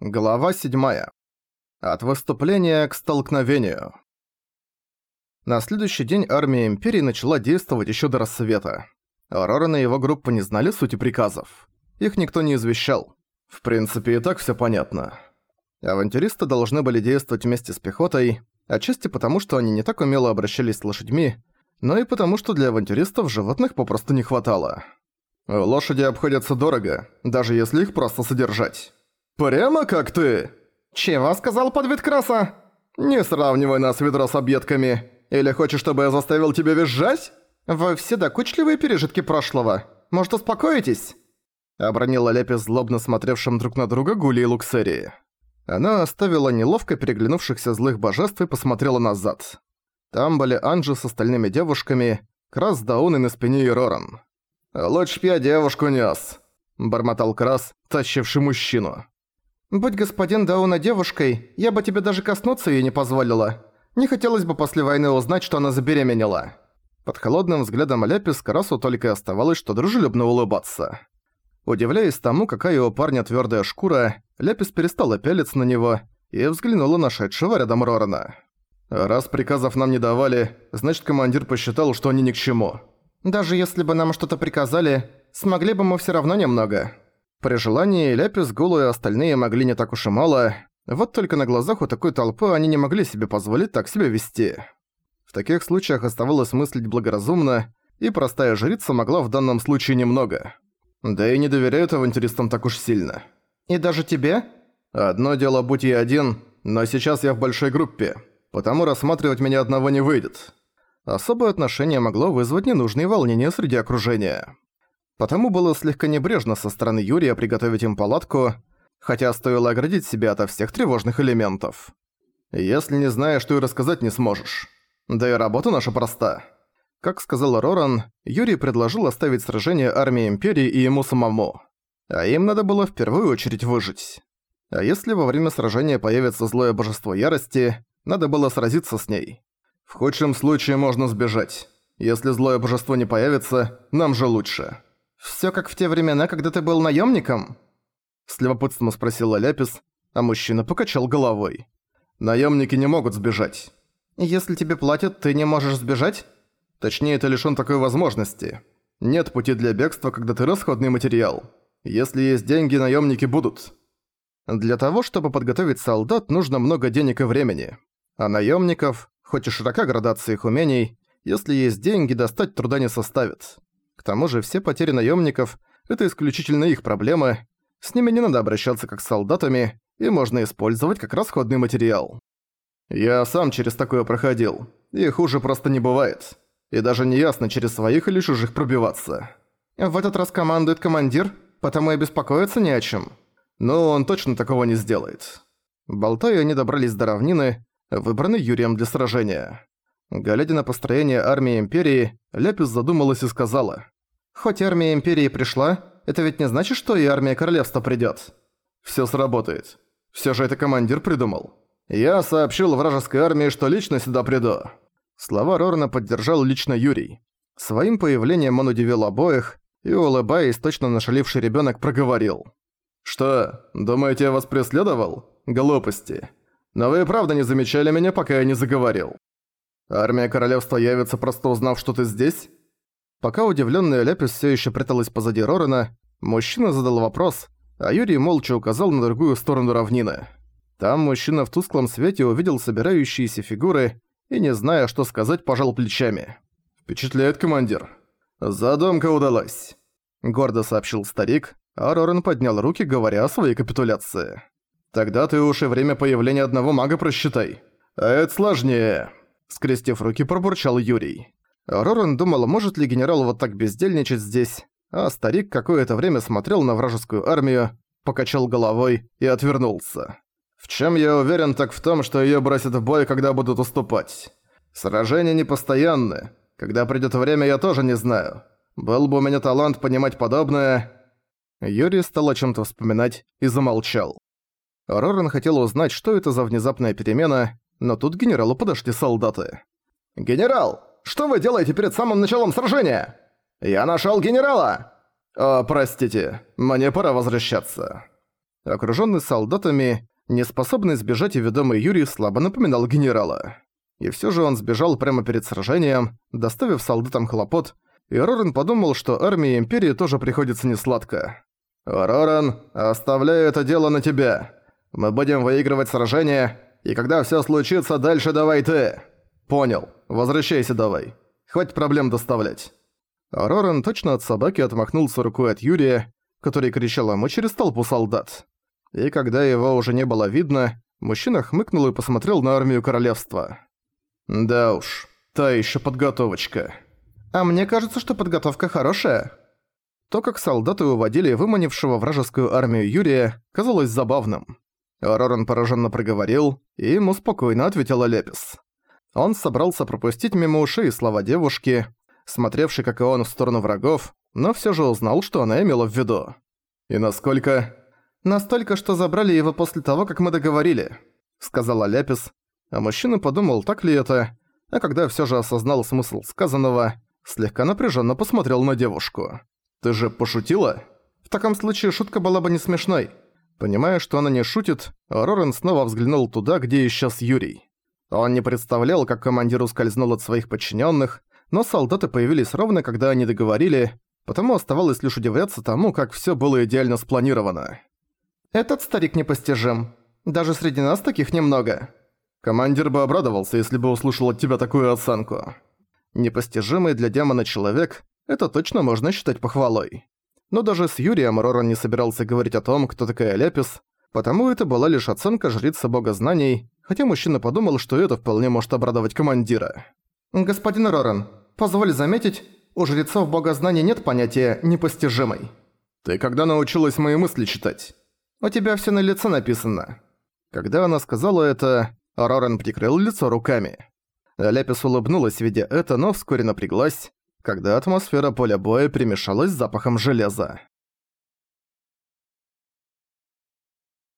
Глава 7. От выступления к столкновению. На следующий день армия Империи начала действовать еще до рассвета. Роран и его группа не знали сути приказов. Их никто не извещал. В принципе, и так все понятно. Авантюристы должны были действовать вместе с пехотой, отчасти потому, что они не так умело обращались с лошадьми, но и потому, что для авантюристов животных попросту не хватало. Лошади обходятся дорого, даже если их просто содержать. «Прямо как ты?» «Чего сказал подвид краса?» «Не сравнивай нас, ведро с объедками. Или хочешь, чтобы я заставил тебя визжать?» «Вы все докучливые пережитки прошлого. Может, успокоитесь?» Обронила Лепис злобно смотревшим друг на друга Гули и Луксерии. Она оставила неловко переглянувшихся злых божеств и посмотрела назад. Там были Анджи с остальными девушками, Крас, Даун и на спине и Роран. «Лучше б я девушку нес», — бормотал Крас, тащивший мужчину. «Будь господин Дауна девушкой, я бы тебе даже коснуться её не позволила. Не хотелось бы после войны узнать, что она забеременела». Под холодным взглядом Ляпис Карасу только оставалось, что дружелюбно улыбаться. Удивляясь тому, какая у парня твёрдая шкура, Ляпис перестала пялиться на него и взглянула на шедшего рядом Рорана. «Раз приказов нам не давали, значит, командир посчитал, что они ни к чему. Даже если бы нам что-то приказали, смогли бы мы всё равно немного». При желании Ляпис, Гулу и остальные могли не так уж и мало, вот только на глазах у такой толпы они не могли себе позволить так себя вести. В таких случаях оставалось мыслить благоразумно, и простая жрица могла в данном случае немного. Да и не доверяют авантюристам так уж сильно. «И даже тебе?» «Одно дело будь я один, но сейчас я в большой группе, потому рассматривать меня одного не выйдет». Особое отношение могло вызвать ненужные волнения среди окружения. Потому было слегка небрежно со стороны Юрия приготовить им палатку, хотя стоило оградить себя ото всех тревожных элементов. Если не знаешь, что и рассказать не сможешь. Да и работа наша проста. Как сказал Роран, Юрий предложил оставить сражение армии Империи и ему самому. А им надо было в первую очередь выжить. А если во время сражения появится злое божество ярости, надо было сразиться с ней. В худшем случае можно сбежать. Если злое божество не появится, нам же лучше. «Всё как в те времена, когда ты был наёмником?» С любопытством спросила Ляпис, а мужчина покачал головой. «Наёмники не могут сбежать». «Если тебе платят, ты не можешь сбежать?» «Точнее, ты лишён такой возможности. Нет пути для бегства, когда ты расходный материал. Если есть деньги, наёмники будут». Для того, чтобы подготовить солдат, нужно много денег и времени. А наёмников, хоть и широка градация их умений, если есть деньги, достать труда не составит. К тому же все потери наемников – это исключительно их проблемы, с ними не надо обращаться как с солдатами, и можно использовать как расходный материал. Я сам через такое проходил, и хуже просто не бывает. И даже не ясно, через своих или чужих пробиваться. В этот раз командует командир, потому и беспокоиться не о чем. Но он точно такого не сделает. Болтая, они добрались до равнины, выбранной Юрием для сражения. Глядя на построение армии Империи, Ляпис задумалась и сказала. «Хоть армия Империи пришла, это ведь не значит, что и армия Королевства придёт». «Всё сработает. Всё же это командир придумал. Я сообщил вражеской армии, что лично сюда приду». Слова Рорна поддержал лично Юрий. Своим появлением он удивил обоих, и, улыбаясь, точно нашаливший ребёнок проговорил. «Что, думаете, я вас преследовал? Глупости. Но вы правда не замечали меня, пока я не заговорил. Армия королевства явится, просто узнав, что ты здесь? Пока удивленная Ляпис все еще пряталась позади Рорена, мужчина задал вопрос, а Юрий молча указал на другую сторону равнины. Там мужчина в тусклом свете увидел собирающиеся фигуры и, не зная, что сказать, пожал плечами. «Впечатляет командир. Задумка удалась», — гордо сообщил старик, а Рорен поднял руки, говоря о своей капитуляции. «Тогда ты уж и время появления одного мага просчитай. А это сложнее». Скрестив руки, пробурчал Юрий. Роран думал, может ли генерал вот так бездельничать здесь, а старик какое-то время смотрел на вражескую армию, покачал головой и отвернулся. В чем я уверен, так в том, что её бросят в бой, когда будут уступать. Сражения непостоянны. Когда придёт время, я тоже не знаю. Был бы у меня талант понимать подобное... Юрий стал о чём-то вспоминать и замолчал. Роран хотел узнать, что это за внезапная перемена, но тут генералу подошли солдаты. «Генерал, что вы делаете перед самым началом сражения? Я нашёл генерала!» «О, простите, мне пора возвращаться». Окружённый солдатами, неспособный сбежать и ведомый Юрий слабо напоминал генерала. И всё же он сбежал прямо перед сражением, доставив солдатам хлопот, и Рорен подумал, что армии Империи тоже приходится несладко. «Рорен, оставляю это дело на тебя. Мы будем выигрывать сражение, и когда всё случится, дальше давай ты. Понял. Возвращайся давай. Хватит проблем доставлять». Рорен точно от собаки отмахнулся рукой от Юрия, который кричал ему через толпу солдат. И когда его уже не было видно, мужчина хмыкнул и посмотрел на армию королевства. «Да уж, та ещё подготовочка». «А мне кажется, что подготовка хорошая». То, как солдаты уводили выманившего вражескую армию Юрия, казалось забавным. Роран пораженно проговорил, и ему спокойно ответила Лепис. Он собрался пропустить мимо ушей слова девушки, смотревшей, как и он, в сторону врагов, но все же узнал, что она имела в виду. «И насколько...» «Настолько, что забрали его после того, как мы договорили», — сказала Ляпис, а мужчина подумал, так ли это, а когда все же осознал смысл сказанного, слегка напряженно посмотрел на девушку. «Ты же пошутила?» «В таком случае шутка была бы не смешной». Понимая, что она не шутит, Рорен снова взглянул туда, где исчез Юрий. Он не представлял, как командир ускользнул от своих подчиненных, но солдаты появились ровно, когда они договорили, потому оставалось лишь удивляться тому, как все было идеально спланировано. «Этот старик непостижим. Даже среди нас таких немного». Командир бы обрадовался, если бы услышал от тебя такую оценку. Непостижимый для демона человек – это точно можно считать похвалой. Но даже с Юрием Роран не собирался говорить о том, кто такая Ляпис, потому это была лишь оценка жрицы бога знаний, хотя мужчина подумал, что это вполне может обрадовать командира. «Господин Роран, позволь заметить, у жрецов бога знаний нет понятия «непостижимый». «Ты когда научилась мои мысли читать?» «У тебя все на лице написано». Когда она сказала это, Роран прикрыл лицо руками. Ляпис улыбнулась, видя это, но вскоре напряглась, когда атмосфера поля боя перемешалась с запахом железа.